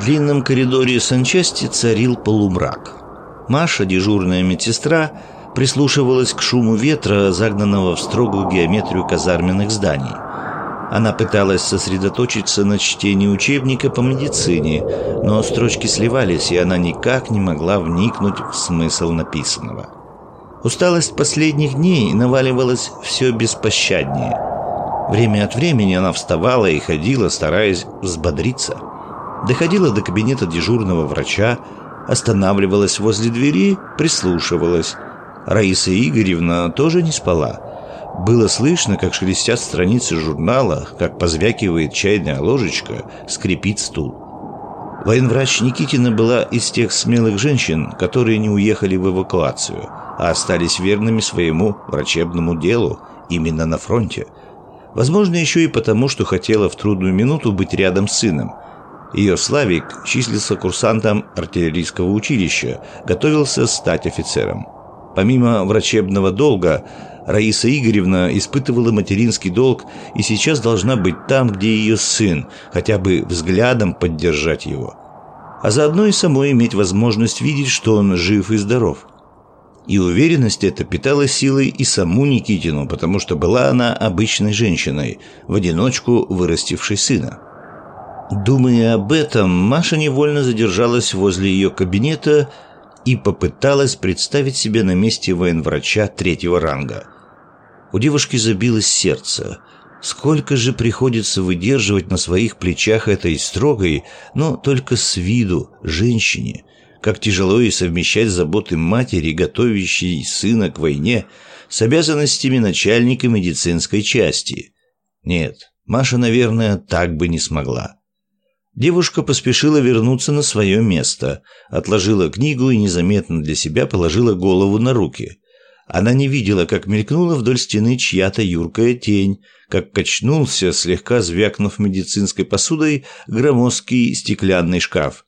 Длинном коридоре санчасти царил полумрак. Маша, дежурная медсестра, прислушивалась к шуму ветра, загнанного в строгую геометрию казарменных зданий. Она пыталась сосредоточиться на чтении учебника по медицине, но строчки сливались, и она никак не могла вникнуть в смысл написанного. Усталость последних дней наваливалась все беспощаднее. Время от времени она вставала и ходила, стараясь взбодриться. Доходила до кабинета дежурного врача, останавливалась возле двери, прислушивалась. Раиса Игоревна тоже не спала. Было слышно, как шелестят страницы журнала, как позвякивает чайная ложечка, скрипит стул. Военврач Никитина была из тех смелых женщин, которые не уехали в эвакуацию, а остались верными своему врачебному делу именно на фронте. Возможно, еще и потому, что хотела в трудную минуту быть рядом с сыном – ее Славик числился курсантом артиллерийского училища, готовился стать офицером. Помимо врачебного долга, Раиса Игоревна испытывала материнский долг и сейчас должна быть там, где ее сын, хотя бы взглядом поддержать его. А заодно и самой иметь возможность видеть, что он жив и здоров. И уверенность эта питала силой и саму Никитину, потому что была она обычной женщиной, в одиночку вырастившей сына. Думая об этом, Маша невольно задержалась возле ее кабинета и попыталась представить себя на месте военврача третьего ранга. У девушки забилось сердце. Сколько же приходится выдерживать на своих плечах этой строгой, но только с виду, женщине. Как тяжело и совмещать заботы матери, готовящей сына к войне, с обязанностями начальника медицинской части. Нет, Маша, наверное, так бы не смогла. Девушка поспешила вернуться на свое место, отложила книгу и незаметно для себя положила голову на руки. Она не видела, как мелькнула вдоль стены чья-то юркая тень, как качнулся, слегка звякнув медицинской посудой, громоздкий стеклянный шкаф.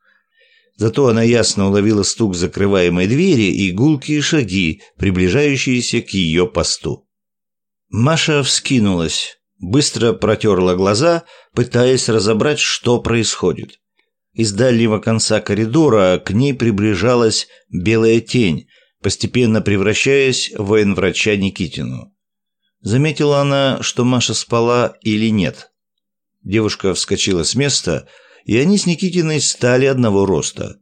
Зато она ясно уловила стук закрываемой двери и гулкие шаги, приближающиеся к ее посту. Маша вскинулась быстро протерла глаза, пытаясь разобрать, что происходит. Из дальнего конца коридора к ней приближалась белая тень, постепенно превращаясь в военврача Никитину. Заметила она, что Маша спала или нет. Девушка вскочила с места, и они с Никитиной стали одного роста.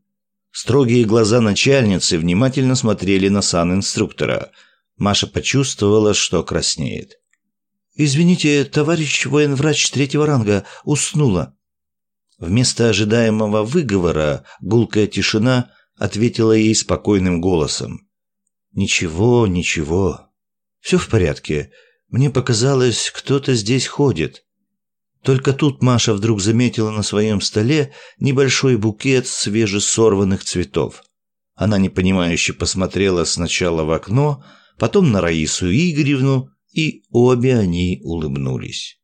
Строгие глаза начальницы внимательно смотрели на сан-инструктора. Маша почувствовала, что краснеет. «Извините, товарищ военврач третьего ранга уснула». Вместо ожидаемого выговора гулкая тишина ответила ей спокойным голосом. «Ничего, ничего. Все в порядке. Мне показалось, кто-то здесь ходит». Только тут Маша вдруг заметила на своем столе небольшой букет свежесорванных цветов. Она непонимающе посмотрела сначала в окно, потом на Раису Игоревну, и обе они улыбнулись.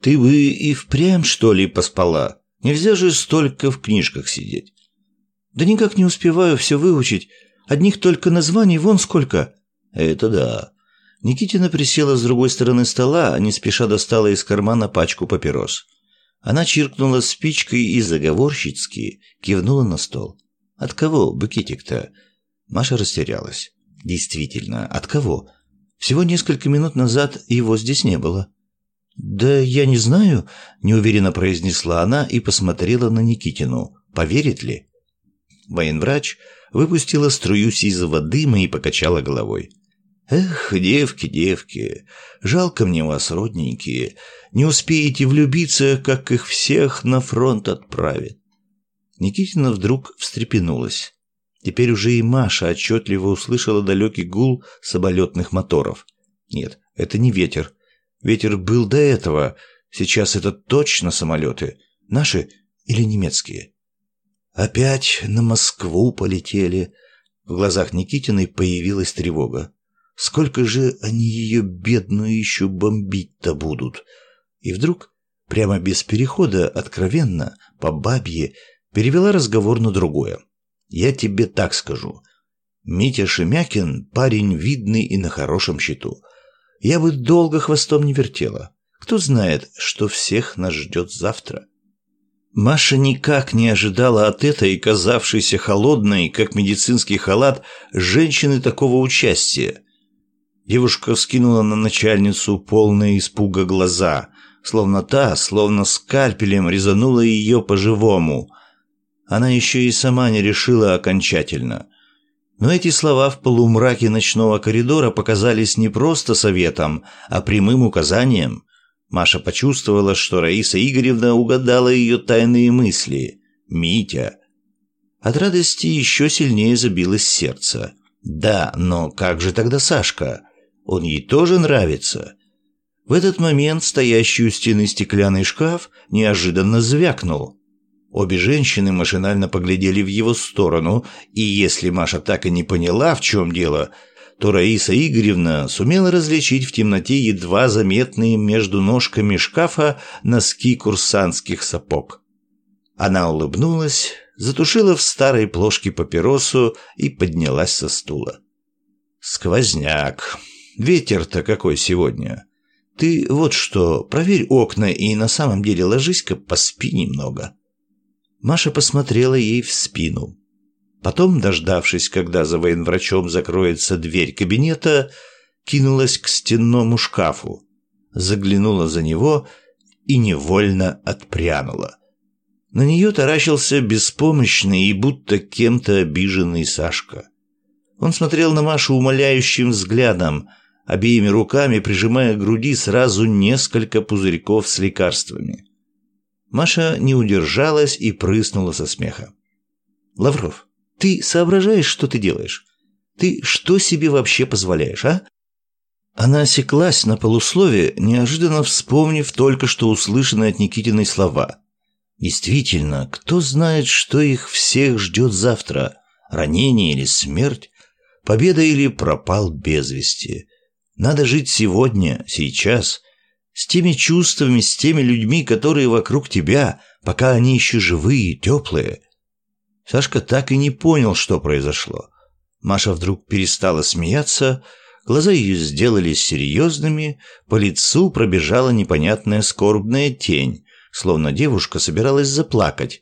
«Ты бы и впрямь, что ли, поспала? Нельзя же столько в книжках сидеть». «Да никак не успеваю все выучить. Одних только названий вон сколько». «Это да». Никитина присела с другой стороны стола, а не спеша достала из кармана пачку папирос. Она чиркнула спичкой и заговорщицки кивнула на стол. «От кого букетик-то?» Маша растерялась. «Действительно, от кого?» Всего несколько минут назад его здесь не было. «Да я не знаю», – неуверенно произнесла она и посмотрела на Никитину. «Поверит ли?» Военврач выпустила струю сизого дыма и покачала головой. «Эх, девки, девки, жалко мне вас, родненькие. Не успеете влюбиться, как их всех на фронт отправят». Никитина вдруг встрепенулась. Теперь уже и Маша отчетливо услышала далекий гул самолетных моторов. Нет, это не ветер. Ветер был до этого. Сейчас это точно самолеты. Наши или немецкие? Опять на Москву полетели. В глазах Никитиной появилась тревога. Сколько же они ее бедную еще бомбить-то будут? И вдруг, прямо без перехода, откровенно, по бабье, перевела разговор на другое. Я тебе так скажу. Митя Шемякин – парень видный и на хорошем счету. Я бы долго хвостом не вертела. Кто знает, что всех нас ждет завтра. Маша никак не ожидала от этой, казавшейся холодной, как медицинский халат, женщины такого участия. Девушка вскинула на начальницу полные испуга глаза, словно та, словно скальпелем резанула ее по-живому. Она еще и сама не решила окончательно. Но эти слова в полумраке ночного коридора показались не просто советом, а прямым указанием. Маша почувствовала, что Раиса Игоревна угадала ее тайные мысли. «Митя». От радости еще сильнее забилось сердце. «Да, но как же тогда Сашка? Он ей тоже нравится». В этот момент стоящий у стены стеклянный шкаф неожиданно звякнул. Обе женщины машинально поглядели в его сторону, и если Маша так и не поняла, в чем дело, то Раиса Игоревна сумела различить в темноте едва заметные между ножками шкафа носки курсантских сапог. Она улыбнулась, затушила в старой плошке папиросу и поднялась со стула. «Сквозняк. Ветер-то какой сегодня. Ты вот что, проверь окна и на самом деле ложись-ка поспи немного». Маша посмотрела ей в спину. Потом, дождавшись, когда за военврачом закроется дверь кабинета, кинулась к стенному шкафу, заглянула за него и невольно отпрянула. На нее таращился беспомощный и будто кем-то обиженный Сашка. Он смотрел на Машу умоляющим взглядом, обеими руками прижимая к груди сразу несколько пузырьков с лекарствами. Маша не удержалась и прыснула со смеха. «Лавров, ты соображаешь, что ты делаешь? Ты что себе вообще позволяешь, а? Она осеклась на полуслове, неожиданно вспомнив только что услышанные от Никитиной слова. Действительно, кто знает, что их всех ждет завтра? Ранение или смерть? Победа или пропал без вести? Надо жить сегодня, сейчас, с теми чувствами, с теми людьми, которые вокруг тебя, пока они еще живые, теплые. Сашка так и не понял, что произошло. Маша вдруг перестала смеяться, глаза ее сделались серьезными, по лицу пробежала непонятная скорбная тень, словно девушка собиралась заплакать.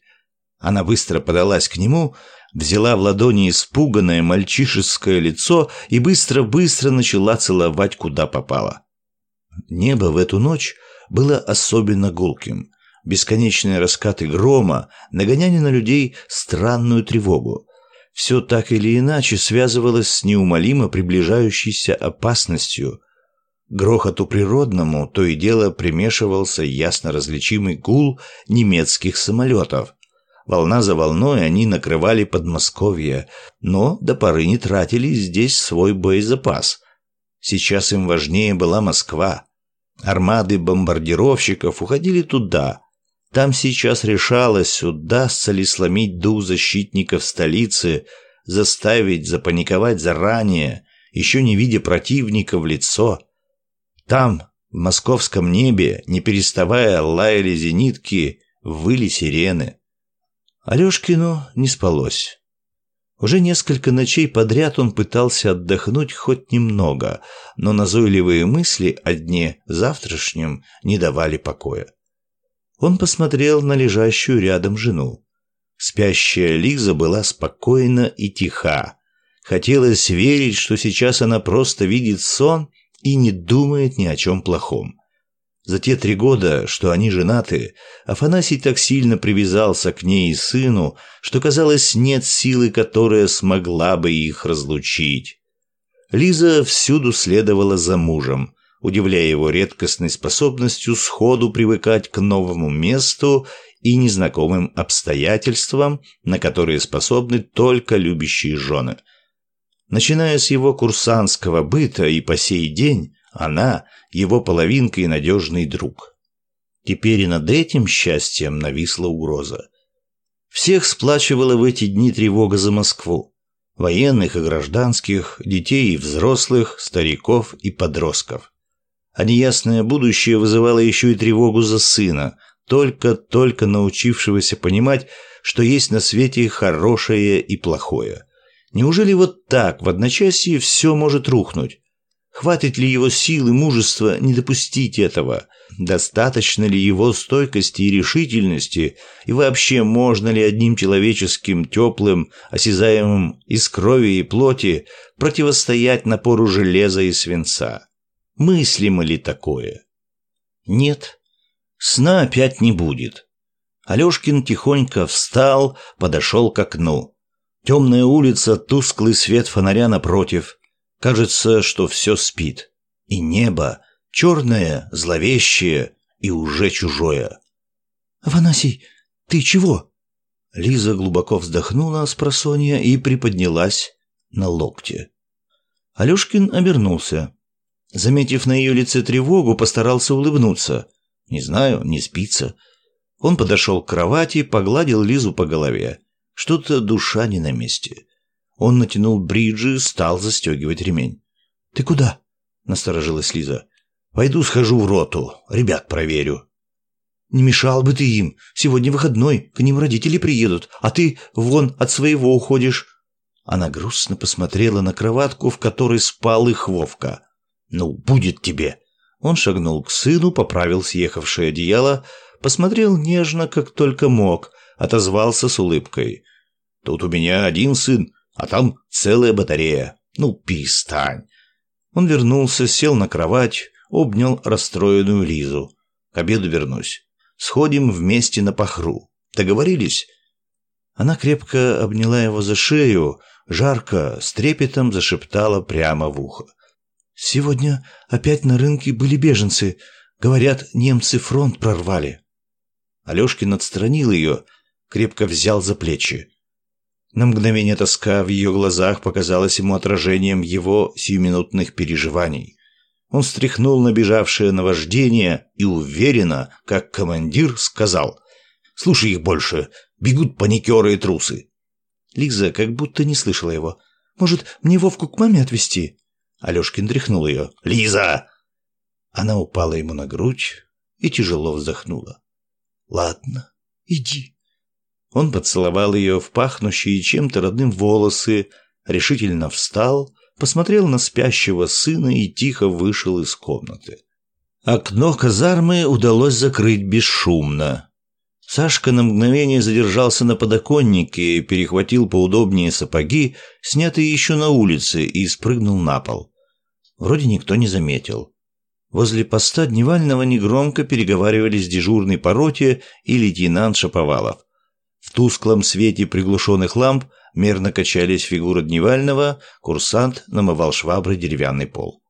Она быстро подалась к нему, взяла в ладони испуганное мальчишеское лицо и быстро-быстро начала целовать, куда попало. Небо в эту ночь было особенно гулким бесконечные раскаты грома нагоняли на людей странную тревогу. Все так или иначе связывалось с неумолимо приближающейся опасностью. Грохоту природному то и дело примешивался ясно различимый гул немецких самолетов. Волна за волной они накрывали Подмосковье, но до поры не тратили здесь свой боезапас. Сейчас им важнее была Москва. Армады бомбардировщиков уходили туда, там сейчас решалось, удастся ли сломить дух защитников столицы, заставить запаниковать заранее, еще не видя противника в лицо. Там, в московском небе, не переставая лаяли зенитки, выли сирены. Алешкину не спалось. Уже несколько ночей подряд он пытался отдохнуть хоть немного, но назойливые мысли о дне завтрашнем не давали покоя. Он посмотрел на лежащую рядом жену. Спящая Лиза была спокойна и тиха. Хотелось верить, что сейчас она просто видит сон и не думает ни о чем плохом. За те три года, что они женаты, Афанасий так сильно привязался к ней и сыну, что, казалось, нет силы, которая смогла бы их разлучить. Лиза всюду следовала за мужем, удивляя его редкостной способностью сходу привыкать к новому месту и незнакомым обстоятельствам, на которые способны только любящие жены. Начиная с его курсантского быта и по сей день, она – его половинка и надежный друг. Теперь и над этим счастьем нависла угроза. Всех сплачивала в эти дни тревога за Москву. Военных и гражданских, детей и взрослых, стариков и подростков а неясное будущее вызывало еще и тревогу за сына, только-только научившегося понимать, что есть на свете хорошее и плохое. Неужели вот так в одночасье все может рухнуть? Хватит ли его сил и мужества не допустить этого? Достаточно ли его стойкости и решительности? И вообще, можно ли одним человеческим, теплым, осязаемым из крови и плоти противостоять напору железа и свинца? Мыслимо ли такое? Нет, сна опять не будет. Алешкин тихонько встал, подошел к окну. Темная улица, тусклый свет фонаря напротив. Кажется, что все спит. И небо черное, зловещее и уже чужое. «Афанасий, ты чего?» Лиза глубоко вздохнула с просонья и приподнялась на локте. Алешкин обернулся. Заметив на ее лице тревогу, постарался улыбнуться. Не знаю, не спится. Он подошел к кровати, погладил Лизу по голове. Что-то душа не на месте. Он натянул бриджи, стал застегивать ремень. «Ты куда?» — насторожилась Лиза. «Пойду схожу в роту, ребят проверю». «Не мешал бы ты им. Сегодня выходной, к ним родители приедут, а ты вон от своего уходишь». Она грустно посмотрела на кроватку, в которой спал их Вовка. «Ну, будет тебе!» Он шагнул к сыну, поправил съехавшее одеяло, посмотрел нежно, как только мог, отозвался с улыбкой. «Тут у меня один сын, а там целая батарея. Ну, перестань. Он вернулся, сел на кровать, обнял расстроенную Лизу. К обеду вернусь. Сходим вместе на похру. Договорились? Она крепко обняла его за шею, жарко, с трепетом зашептала прямо в ухо. «Сегодня опять на рынке были беженцы. Говорят, немцы фронт прорвали». Алешкин отстранил ее, крепко взял за плечи. На мгновение тоска в ее глазах показалась ему отражением его сиюминутных переживаний. Он стряхнул набежавшее наваждение и уверенно, как командир, сказал «Слушай их больше, бегут паникеры и трусы». Лиза как будто не слышала его. «Может, мне Вовку к маме отвезти?» Алешкин тряхнул ее. «Лиза!» Она упала ему на грудь и тяжело вздохнула. «Ладно, иди». Он поцеловал ее в пахнущие чем-то родным волосы, решительно встал, посмотрел на спящего сына и тихо вышел из комнаты. Окно казармы удалось закрыть бесшумно. Сашка на мгновение задержался на подоконнике, перехватил поудобнее сапоги, снятые еще на улице, и спрыгнул на пол. Вроде никто не заметил. Возле поста Дневального негромко переговаривались дежурный по роте и лейтенант Шаповалов. Тусклом свете приглушенных ламп мерно качались фигуры Дневального, курсант намывал шваброй деревянный пол.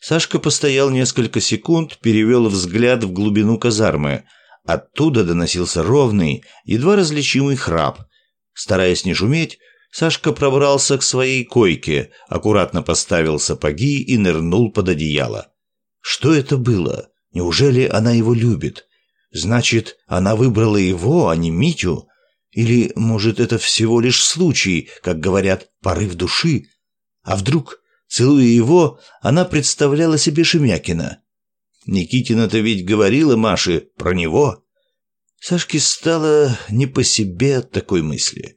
Сашка постоял несколько секунд, перевел взгляд в глубину казармы. Оттуда доносился ровный, едва различимый храп. Стараясь не шуметь, Сашка пробрался к своей койке, аккуратно поставил сапоги и нырнул под одеяло. Что это было? Неужели она его любит? Значит, она выбрала его, а не Митю? Или, может, это всего лишь случай, как говорят, порыв души? А вдруг, целуя его, она представляла себе Шемякина? Никитина-то ведь говорила Маше про него. Сашке стало не по себе от такой мысли.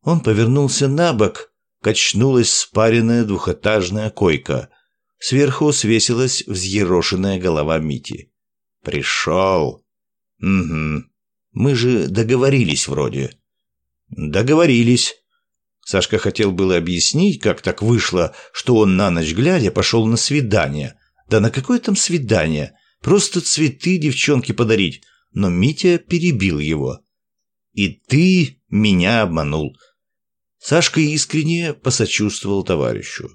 Он повернулся на бок, качнулась спаренная двухэтажная койка. Сверху свесилась взъерошенная голова Мити. «Пришел!» «Угу. Мы же договорились вроде». «Договорились». Сашка хотел было объяснить, как так вышло, что он на ночь глядя пошел на свидание. Да на какое там свидание? Просто цветы девчонке подарить. Но Митя перебил его. «И ты меня обманул». Сашка искренне посочувствовал товарищу.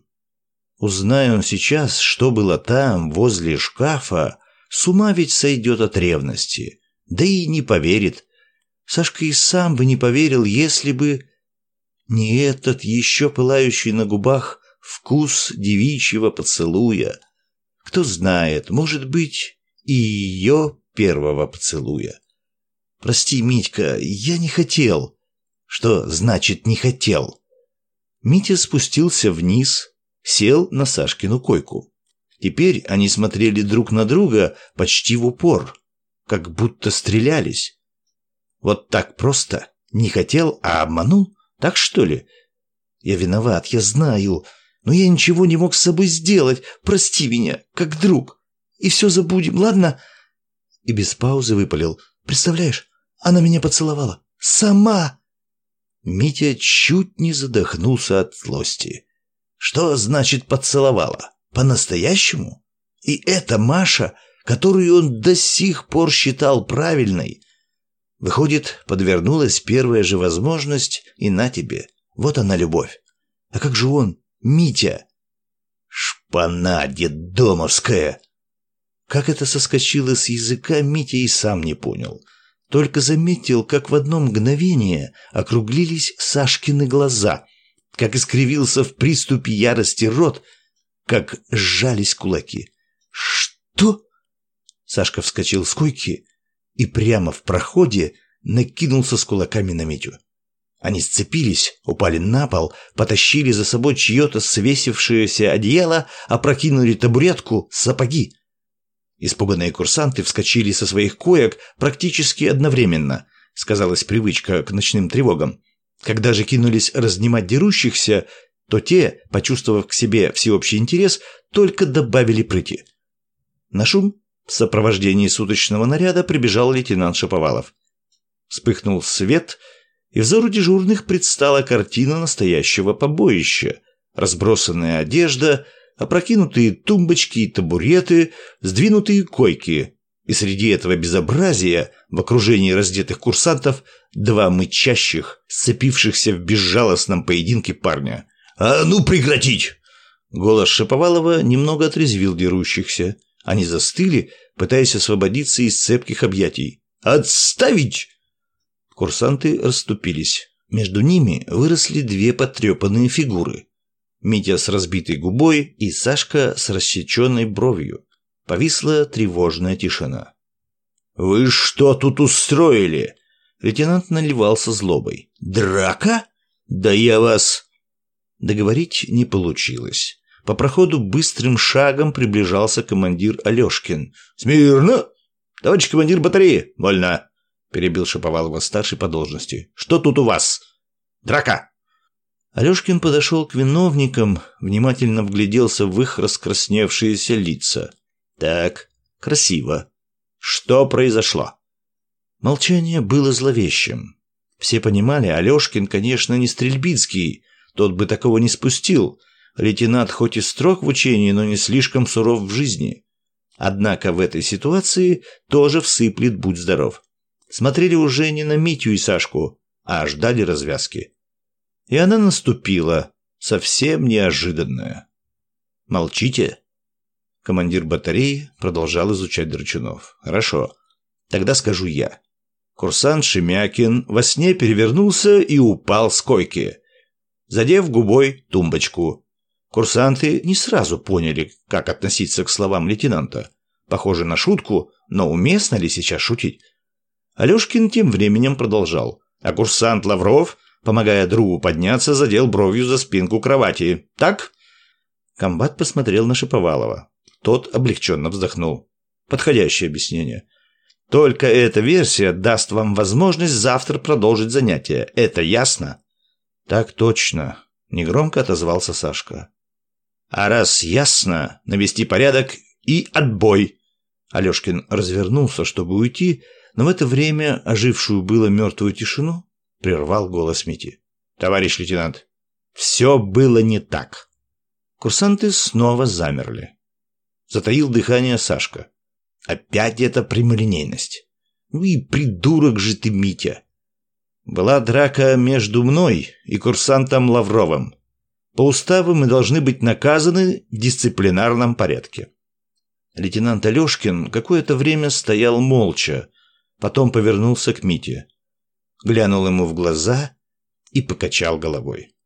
Узнай он сейчас, что было там, возле шкафа, с ума ведь сойдет от ревности. Да и не поверит. Сашка и сам бы не поверил, если бы не этот еще пылающий на губах вкус девичьего поцелуя. Кто знает, может быть, и ее первого поцелуя. Прости, Митька, я не хотел. Что значит не хотел? Митя спустился вниз, сел на Сашкину койку. Теперь они смотрели друг на друга почти в упор как будто стрелялись. Вот так просто? Не хотел, а обманул? Так что ли? Я виноват, я знаю. Но я ничего не мог с собой сделать. Прости меня, как друг. И все забудем, ладно?» И без паузы выпалил. «Представляешь, она меня поцеловала. Сама!» Митя чуть не задохнулся от злости. «Что значит поцеловала? По-настоящему? И это Маша, которую он до сих пор считал правильной. Выходит, подвернулась первая же возможность, и на тебе. Вот она любовь. А как же он, Митя? Шпана детдомовская! Как это соскочило с языка, Митя и сам не понял. Только заметил, как в одно мгновение округлились Сашкины глаза, как искривился в приступе ярости рот, как сжались кулаки. «Что?» Сашка вскочил с койки и прямо в проходе накинулся с кулаками на Митю. Они сцепились, упали на пол, потащили за собой чье-то свесившееся одеяло, опрокинули табуретку, сапоги. Испуганные курсанты вскочили со своих коек практически одновременно, сказалась привычка к ночным тревогам. Когда же кинулись разнимать дерущихся, то те, почувствовав к себе всеобщий интерес, только добавили прыти. На шум в сопровождении суточного наряда прибежал лейтенант Шаповалов. Вспыхнул свет, и взору дежурных предстала картина настоящего побоища. Разбросанная одежда, опрокинутые тумбочки и табуреты, сдвинутые койки. И среди этого безобразия, в окружении раздетых курсантов, два мычащих, сцепившихся в безжалостном поединке парня. «А ну прекратить!» Голос Шаповалова немного отрезвил дерущихся. Они застыли, пытаясь освободиться из цепких объятий. «Отставить!» Курсанты расступились. Между ними выросли две потрепанные фигуры. Митя с разбитой губой и Сашка с рассеченной бровью. Повисла тревожная тишина. «Вы что тут устроили?» Лейтенант наливался злобой. «Драка? Да я вас...» Договорить не получилось. По проходу быстрым шагом приближался командир Алешкин. «Смирно! Товарищ командир батареи! Вольно!» Перебил Шаповалова старший по должности. «Что тут у вас? Драка!» Алешкин подошел к виновникам, внимательно вгляделся в их раскрасневшиеся лица. «Так, красиво. Что произошло?» Молчание было зловещим. Все понимали, Алешкин, конечно, не Стрельбицкий, тот бы такого не спустил. Лейтенант хоть и строг в учении, но не слишком суров в жизни. Однако в этой ситуации тоже всыплет «Будь здоров». Смотрели уже не на Митю и Сашку, а ждали развязки. И она наступила, совсем неожиданная. «Молчите?» Командир батареи продолжал изучать Драчунов. «Хорошо. Тогда скажу я». Курсант Шемякин во сне перевернулся и упал с койки, задев губой тумбочку. Курсанты не сразу поняли, как относиться к словам лейтенанта. Похоже на шутку, но уместно ли сейчас шутить? Алешкин тем временем продолжал. А курсант Лавров, помогая другу подняться, задел бровью за спинку кровати. «Так?» Комбат посмотрел на Шиповалова. Тот облегченно вздохнул. Подходящее объяснение. «Только эта версия даст вам возможность завтра продолжить занятия. Это ясно?» «Так точно», — негромко отозвался Сашка. А раз ясно, навести порядок и отбой. Алешкин развернулся, чтобы уйти, но в это время ожившую было мертвую тишину прервал голос Мити. «Товарищ лейтенант, все было не так». Курсанты снова замерли. Затаил дыхание Сашка. Опять эта прямолинейность. Ну и придурок же ты, Митя. Была драка между мной и курсантом Лавровым. По уставу мы должны быть наказаны в дисциплинарном порядке. Лейтенант Алешкин какое-то время стоял молча, потом повернулся к Мите, глянул ему в глаза и покачал головой.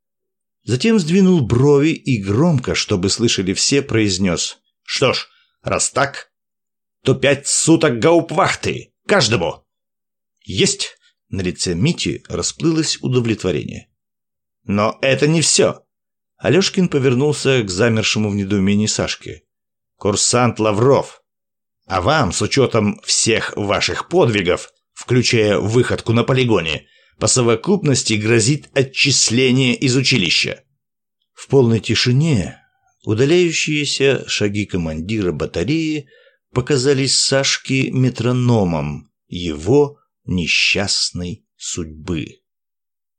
Затем сдвинул брови и громко, чтобы слышали все, произнес «Что ж, раз так, то пять суток гаупвахты! Каждому!» «Есть!» На лице Мити расплылось удовлетворение. «Но это не все!» Алешкин повернулся к замершему в недоумении Сашке. «Курсант Лавров, а вам, с учетом всех ваших подвигов, включая выходку на полигоне, по совокупности грозит отчисление из училища». В полной тишине удаляющиеся шаги командира батареи показались Сашке метрономом его несчастной судьбы.